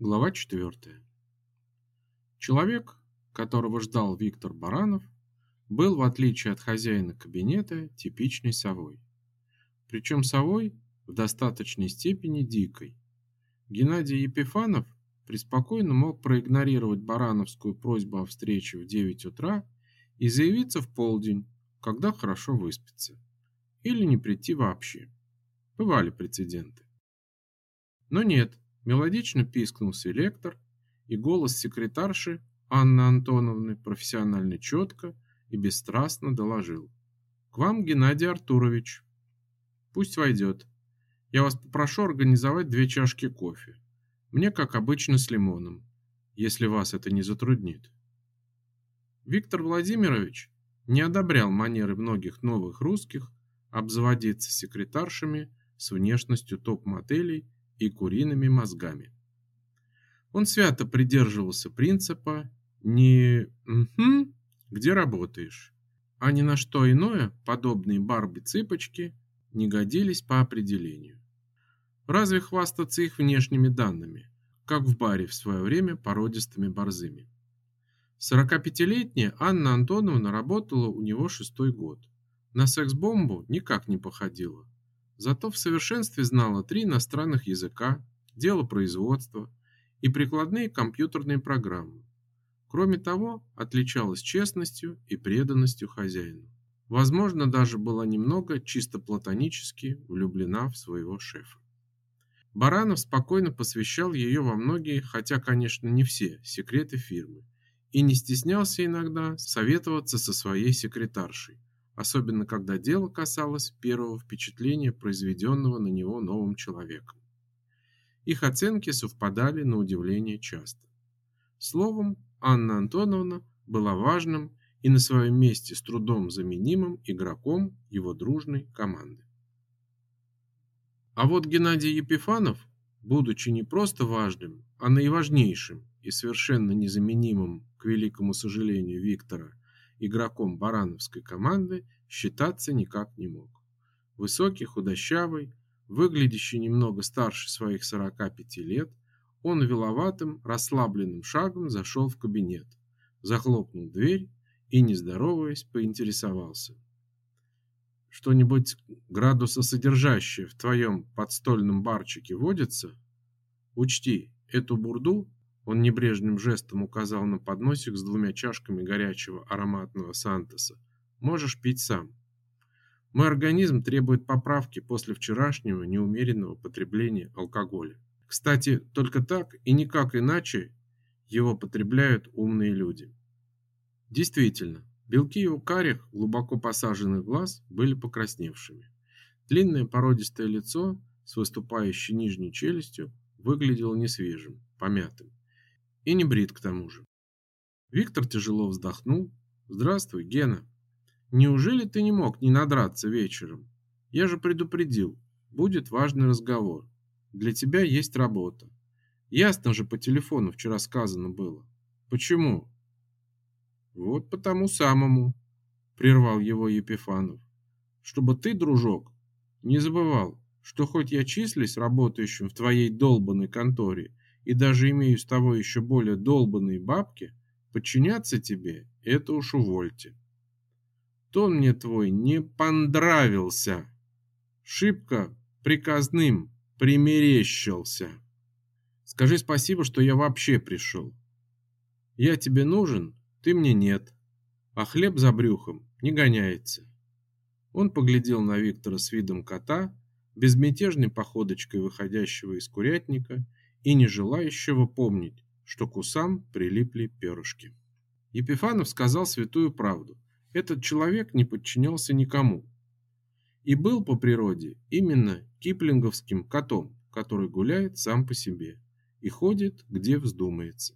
Глава 4. Человек, которого ждал Виктор Баранов, был, в отличие от хозяина кабинета, типичной совой. Причем совой в достаточной степени дикой. Геннадий Епифанов преспокойно мог проигнорировать барановскую просьбу о встрече в 9 утра и заявиться в полдень, когда хорошо выспится. Или не прийти вообще. Бывали прецеденты. Но нет, Мелодично пискнул селектор, и голос секретарши Анны Антоновны профессионально четко и бесстрастно доложил. «К вам Геннадий Артурович. Пусть войдет. Я вас попрошу организовать две чашки кофе. Мне, как обычно, с лимоном, если вас это не затруднит». Виктор Владимирович не одобрял манеры многих новых русских обзаводиться секретаршами с внешностью топ-моделей и куриными мозгами. Он свято придерживался принципа не «угу, где работаешь», а ни на что иное подобные Барби-цыпочки не годились по определению. Разве хвастаться их внешними данными, как в баре в свое время породистыми борзыми? 45-летняя Анна Антоновна работала у него шестой год. На секс-бомбу никак не походила. Зато в совершенстве знала три иностранных языка, дело производства и прикладные компьютерные программы. Кроме того, отличалась честностью и преданностью хозяину. Возможно, даже была немного чисто платонически влюблена в своего шефа. Баранов спокойно посвящал ее во многие, хотя, конечно, не все, секреты фирмы, и не стеснялся иногда советоваться со своей секретаршей, особенно когда дело касалось первого впечатления, произведенного на него новым человеком. Их оценки совпадали на удивление часто. Словом, Анна Антоновна была важным и на своем месте с трудом заменимым игроком его дружной команды. А вот Геннадий Епифанов, будучи не просто важным, а наиважнейшим и совершенно незаменимым, к великому сожалению Виктора, игроком барановской команды считаться никак не мог. Высокий, худощавый, выглядящий немного старше своих 45 лет, он виловатым, расслабленным шагом зашел в кабинет, захлопнул дверь и, не здороваясь, поинтересовался. «Что-нибудь градусосодержащее в твоем подстольном барчике водится? Учти, эту бурду он небрежным жестом указал на подносик с двумя чашками горячего ароматного сантоса. Можешь пить сам. Мой организм требует поправки после вчерашнего неумеренного потребления алкоголя. Кстати, только так и никак иначе его потребляют умные люди. Действительно, белки у карих, глубоко посаженных глаз были покрасневшими. Длинное породистое лицо с выступающей нижней челюстью выглядело несвежим, помятым. И не брит к тому же. Виктор тяжело вздохнул. «Здравствуй, Гена. Неужели ты не мог не надраться вечером? Я же предупредил, будет важный разговор. Для тебя есть работа. Ясно же по телефону вчера сказано было. Почему?» «Вот потому самому», — прервал его Епифанов. «Чтобы ты, дружок, не забывал, что хоть я числюсь работающим в твоей долбанной конторе и даже имею с того еще более долбанные бабки, подчиняться тебе – это уж увольте. Тон мне твой не понравился. Шибко приказным примерещился. Скажи спасибо, что я вообще пришел. Я тебе нужен, ты мне нет, а хлеб за брюхом не гоняется. Он поглядел на Виктора с видом кота, безмятежной походочкой выходящего из курятника – и не желающего помнить, что к усам прилипли перышки. Епифанов сказал святую правду. Этот человек не подчинялся никому и был по природе именно киплинговским котом, который гуляет сам по себе и ходит, где вздумается.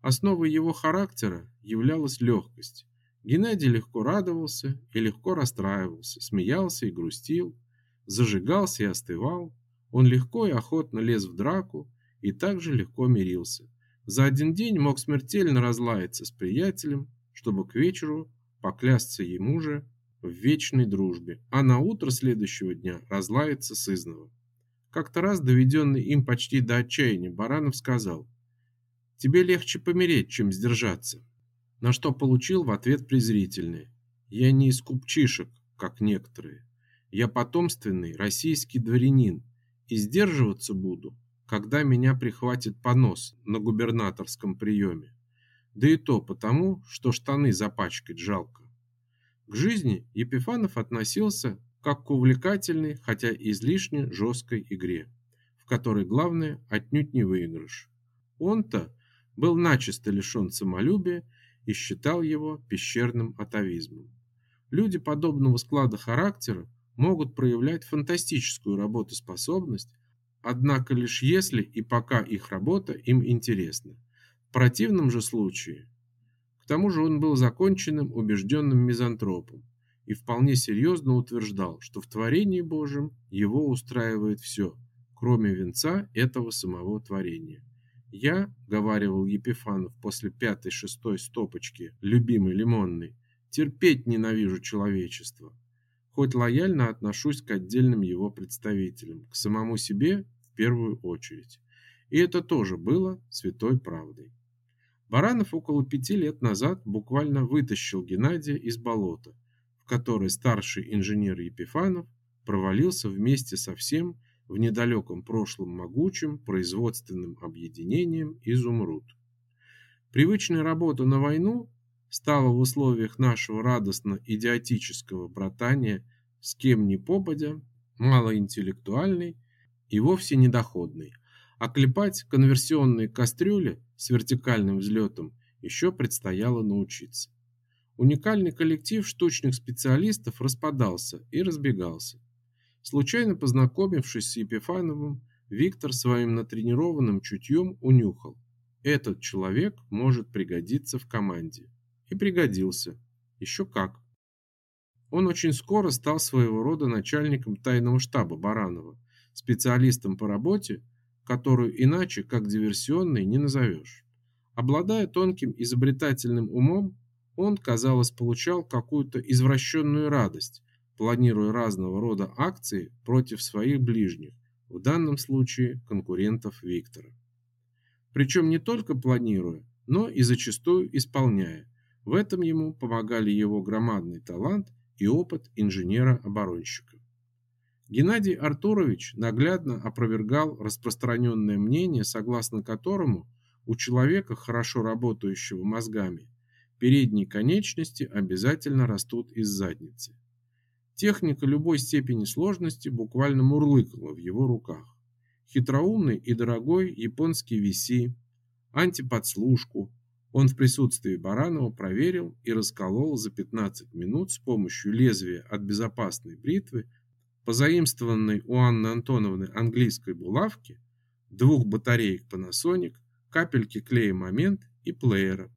Основой его характера являлась легкость. Геннадий легко радовался и легко расстраивался, смеялся и грустил, зажигался и остывал, он легко и охотно лез в драку и также легко мирился. За один день мог смертельно разлаяться с приятелем, чтобы к вечеру поклясться ему же в вечной дружбе, а на утро следующего дня разлаяться с изного. Как-то раз, доведенный им почти до отчаяния, Баранов сказал, «Тебе легче помереть, чем сдержаться». На что получил в ответ презрительный, «Я не из купчишек, как некоторые. Я потомственный российский дворянин, и сдерживаться буду, когда меня прихватит понос на губернаторском приеме. Да и то потому, что штаны запачкать жалко. К жизни Епифанов относился как к увлекательной, хотя излишне жесткой игре, в которой главное отнюдь не выигрыш. Он-то был начисто лишен самолюбия и считал его пещерным атовизмом. Люди подобного склада характера могут проявлять фантастическую работоспособность, однако лишь если и пока их работа им интересна. В противном же случае. К тому же он был законченным убежденным мизантропом, и вполне серьезно утверждал, что в творении Божьем его устраивает все, кроме венца этого самого творения. «Я», — говаривал Епифанов после пятой-шестой стопочки, любимой лимонной, «терпеть ненавижу человечество, хоть лояльно отношусь к отдельным его представителям, к самому себе в первую очередь». И это тоже было святой правдой. Баранов около пяти лет назад буквально вытащил Геннадия из болота, в которой старший инженер Епифанов провалился вместе со всем в недалеком прошлом могучим производственным объединением «Изумруд». Привычная работа на войну стала в условиях нашего радостно-идиотического братания с кем ни попадя, малоинтеллектуальной и вовсе недоходной, а клепать конверсионные кастрюли с вертикальным взлетом еще предстояло научиться. Уникальный коллектив штучных специалистов распадался и разбегался. Случайно познакомившись с Епифановым, Виктор своим натренированным чутьем унюхал. Этот человек может пригодиться в команде. И пригодился. Еще как. Он очень скоро стал своего рода начальником тайного штаба Баранова, специалистом по работе, которую иначе, как диверсионной, не назовешь. Обладая тонким изобретательным умом, он, казалось, получал какую-то извращенную радость, планируя разного рода акции против своих ближних, в данном случае конкурентов Виктора. Причем не только планируя, но и зачастую исполняя. В этом ему помогали его громадный талант и опыт инженера-оборонщика. Геннадий Артурович наглядно опровергал распространенное мнение, согласно которому у человека, хорошо работающего мозгами, передние конечности обязательно растут из задницы. Техника любой степени сложности буквально мурлыкала в его руках. Хитроумный и дорогой японский VC, антиподслушку он в присутствии Баранова проверил и расколол за 15 минут с помощью лезвия от безопасной бритвы, позаимствованной у Анны Антоновны английской булавки, двух батареек Panasonic, капельки клея «Момент» и плеера,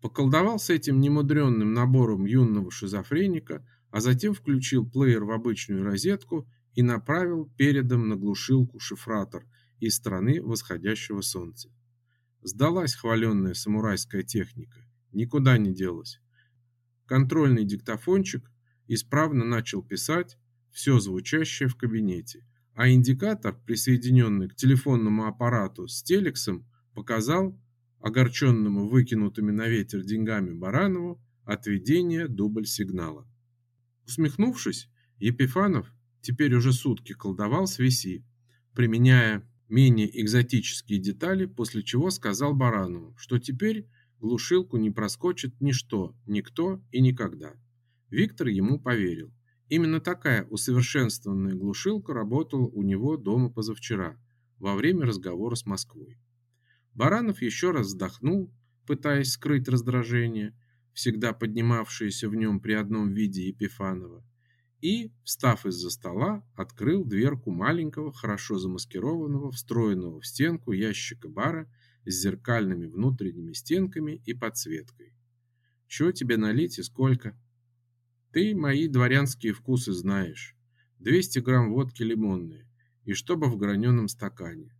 Поколдовал с этим немудренным набором юного шизофреника, а затем включил плеер в обычную розетку и направил передом на глушилку шифратор из страны восходящего солнца. Сдалась хваленная самурайская техника, никуда не делась. Контрольный диктофончик исправно начал писать все звучащее в кабинете, а индикатор, присоединенный к телефонному аппарату с телексом, показал огорченному выкинутыми на ветер деньгами Баранову отведение дубль сигнала. Усмехнувшись, Епифанов теперь уже сутки колдовал с виси, применяя менее экзотические детали, после чего сказал Баранову, что теперь глушилку не проскочит ничто, никто и никогда. Виктор ему поверил. Именно такая усовершенствованная глушилка работала у него дома позавчера, во время разговора с Москвой. Баранов еще раз вздохнул, пытаясь скрыть раздражение, всегда поднимавшееся в нем при одном виде Епифанова, и, встав из-за стола, открыл дверку маленького, хорошо замаскированного, встроенного в стенку ящика бара с зеркальными внутренними стенками и подсветкой. «Чего тебе налить и сколько?» «Ты мои дворянские вкусы знаешь. 200 грамм водки лимонные, и чтобы в граненом стакане.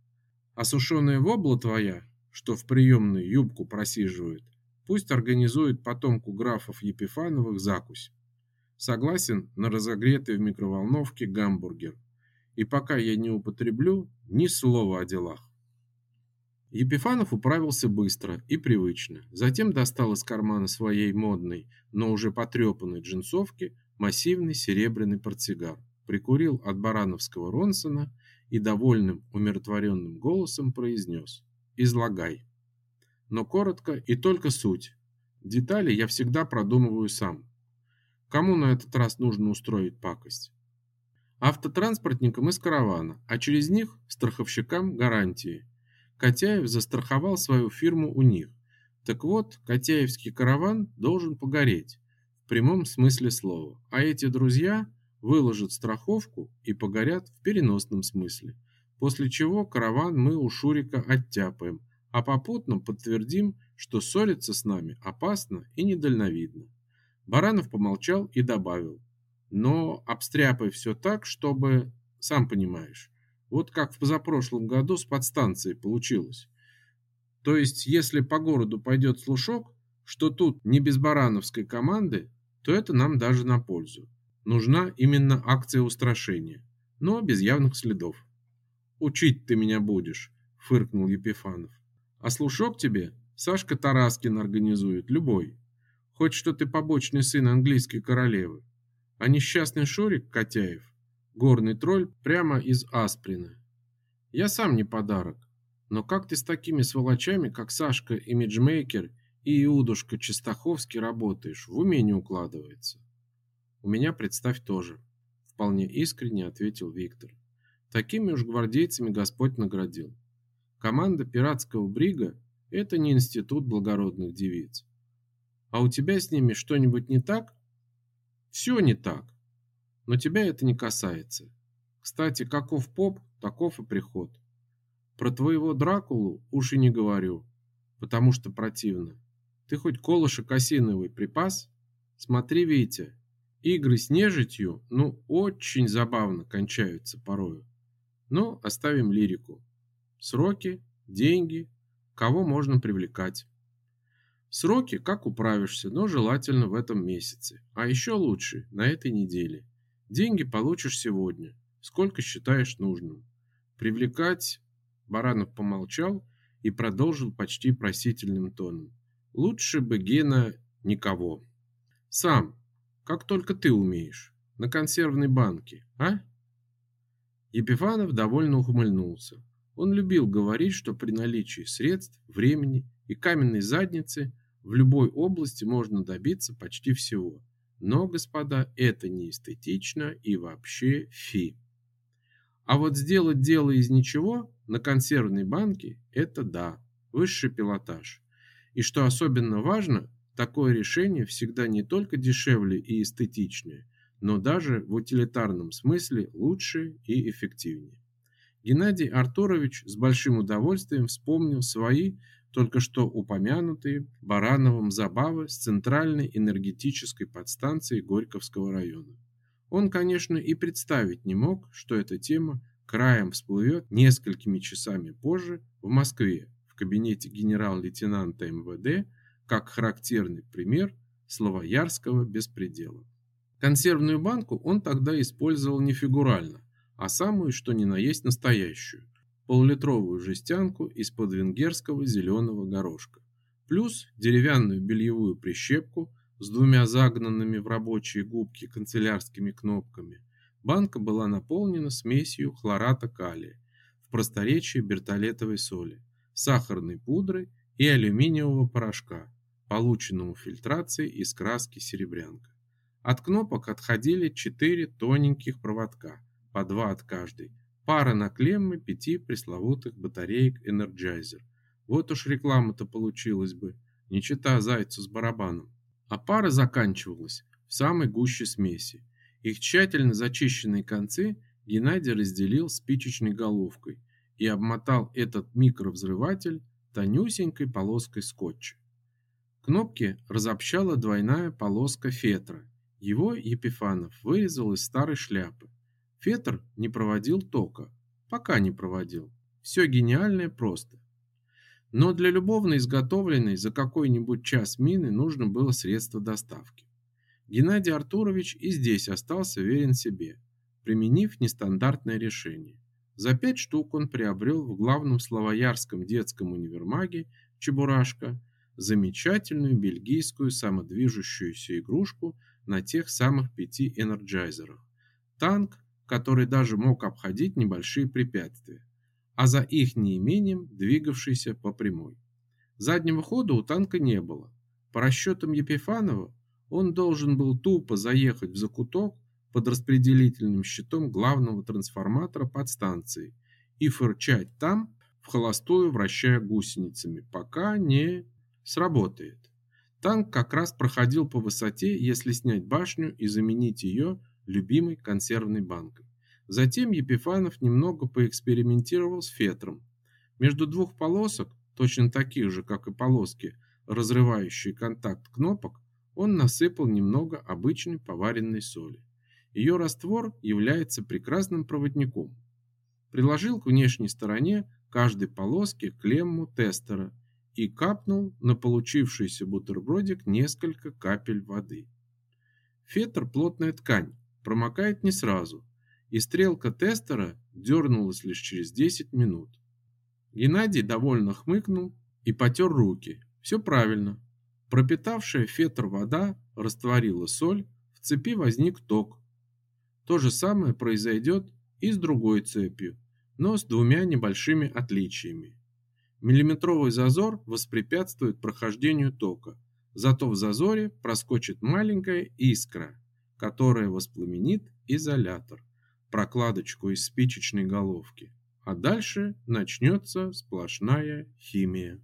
А сушеная вобла твоя, что в приемную юбку просиживает, пусть организует потомку графов Епифановых закусь. Согласен на разогретый в микроволновке гамбургер. И пока я не употреблю ни слова о делах. Епифанов управился быстро и привычно. Затем достал из кармана своей модной, но уже потрепанной джинсовки массивный серебряный портсигар, прикурил от барановского Ронсона и довольным, умиротворенным голосом произнес «Излагай». Но коротко и только суть. Детали я всегда продумываю сам. Кому на этот раз нужно устроить пакость? Автотранспортникам из каравана, а через них страховщикам гарантии. Котяев застраховал свою фирму у них. Так вот, Котяевский караван должен погореть, в прямом смысле слова. А эти друзья выложат страховку и погорят в переносном смысле. После чего караван мы у Шурика оттяпаем, а попутно подтвердим, что ссориться с нами опасно и недальновидно. Баранов помолчал и добавил: "Но обстряпай все так, чтобы, сам понимаешь, вот как в позапрошлом году с подстанцией получилось. То есть, если по городу пойдет слушок, что тут не без барановской команды, то это нам даже на пользу. Нужна именно акция устрашения, но без явных следов. Учить ты меня будешь, фыркнул Епифанов. А слушок тебе Сашка Тараскин организует, любой. Хоть что ты побочный сын английской королевы. А несчастный Шурик Котяев Горный тролль прямо из Асприна. Я сам не подарок. Но как ты с такими сволочами, как Сашка Имиджмейкер и Иудушка Чистаховский работаешь, в уме не укладывается. У меня, представь, тоже. Вполне искренне ответил Виктор. Такими уж гвардейцами Господь наградил. Команда пиратского брига – это не институт благородных девиц. А у тебя с ними что-нибудь не так? Все не так. Но тебя это не касается. Кстати, каков поп, таков и приход. Про твоего Дракулу уж и не говорю, потому что противно. Ты хоть колышек осиновый припас? Смотри, Витя, игры с нежитью, ну, очень забавно кончаются порою. Но оставим лирику. Сроки, деньги, кого можно привлекать. Сроки, как управишься, но желательно в этом месяце, а еще лучше на этой неделе. Деньги получишь сегодня, сколько считаешь нужным. Привлекать Баранов помолчал и продолжил почти просительным тоном. Лучше бы Гена никого. Сам, как только ты умеешь, на консервной банке, а? Епифанов довольно ухмыльнулся. Он любил говорить, что при наличии средств, времени и каменной задницы в любой области можно добиться почти всего. Но, господа, это не эстетично и вообще фи. А вот сделать дело из ничего на консервной банке – это да, высший пилотаж. И что особенно важно, такое решение всегда не только дешевле и эстетичнее, но даже в утилитарном смысле лучше и эффективнее. Геннадий Артурович с большим удовольствием вспомнил свои только что упомянутые Барановым забавы с центральной энергетической подстанцией Горьковского района. Он, конечно, и представить не мог, что эта тема краем всплывет несколькими часами позже в Москве в кабинете генерал-лейтенанта МВД как характерный пример словоярского беспредела. Консервную банку он тогда использовал не фигурально, а самую что ни на есть настоящую, полулитровую жестянку из-под венгерского зеленого горошка, плюс деревянную бельевую прищепку с двумя загнанными в рабочие губки канцелярскими кнопками. Банка была наполнена смесью хлората калия, в просторечии бертолетовой соли, сахарной пудры и алюминиевого порошка, полученного фильтрацией из краски серебрянка. От кнопок отходили четыре тоненьких проводка, по два от каждой, пара на клеммы пяти пресловутых батареек Energizer. Вот уж реклама-то получилась бы, не чита зайцу с барабаном. А пара заканчивалась в самой гуще смеси. Их тщательно зачищенные концы Геннадий разделил спичечной головкой и обмотал этот микровзрыватель тонюсенькой полоской скотча. Кнопки разобщала двойная полоска фетра. Его Епифанов вырезал из старой шляпы. Фетр не проводил тока. Пока не проводил. Все гениальное просто. Но для любовно изготовленной за какой-нибудь час мины нужно было средство доставки. Геннадий Артурович и здесь остался верен себе. применив нестандартное решение. За пять штук он приобрел в главном славоярском детском универмаге Чебурашка замечательную бельгийскую самодвижущуюся игрушку на тех самых пяти энерджайзерах. Танк, который даже мог обходить небольшие препятствия, а за их неимением двигавшийся по прямой. Заднего хода у танка не было. По расчетам Епифанова, он должен был тупо заехать в закуток под распределительным щитом главного трансформатора подстанции и фырчать там, в холостую вращая гусеницами, пока не сработает. Танк как раз проходил по высоте, если снять башню и заменить ее любимой консервной банкой. Затем Епифанов немного поэкспериментировал с фетром. Между двух полосок, точно таких же, как и полоски, разрывающие контакт кнопок, он насыпал немного обычной поваренной соли. Ее раствор является прекрасным проводником. Приложил к внешней стороне каждой полоски клемму тестера и капнул на получившийся бутербродик несколько капель воды. Фетр плотная ткань, промокает не сразу, и стрелка тестера дернулась лишь через 10 минут. Геннадий довольно хмыкнул и потер руки. Все правильно. Пропитавшая фетр вода растворила соль, в цепи возник ток. То же самое произойдет и с другой цепью, но с двумя небольшими отличиями. Миллиметровый зазор воспрепятствует прохождению тока, зато в зазоре проскочит маленькая искра, которая воспламенит изолятор прокладочку из спичечной головки, а дальше начнется сплошная химия.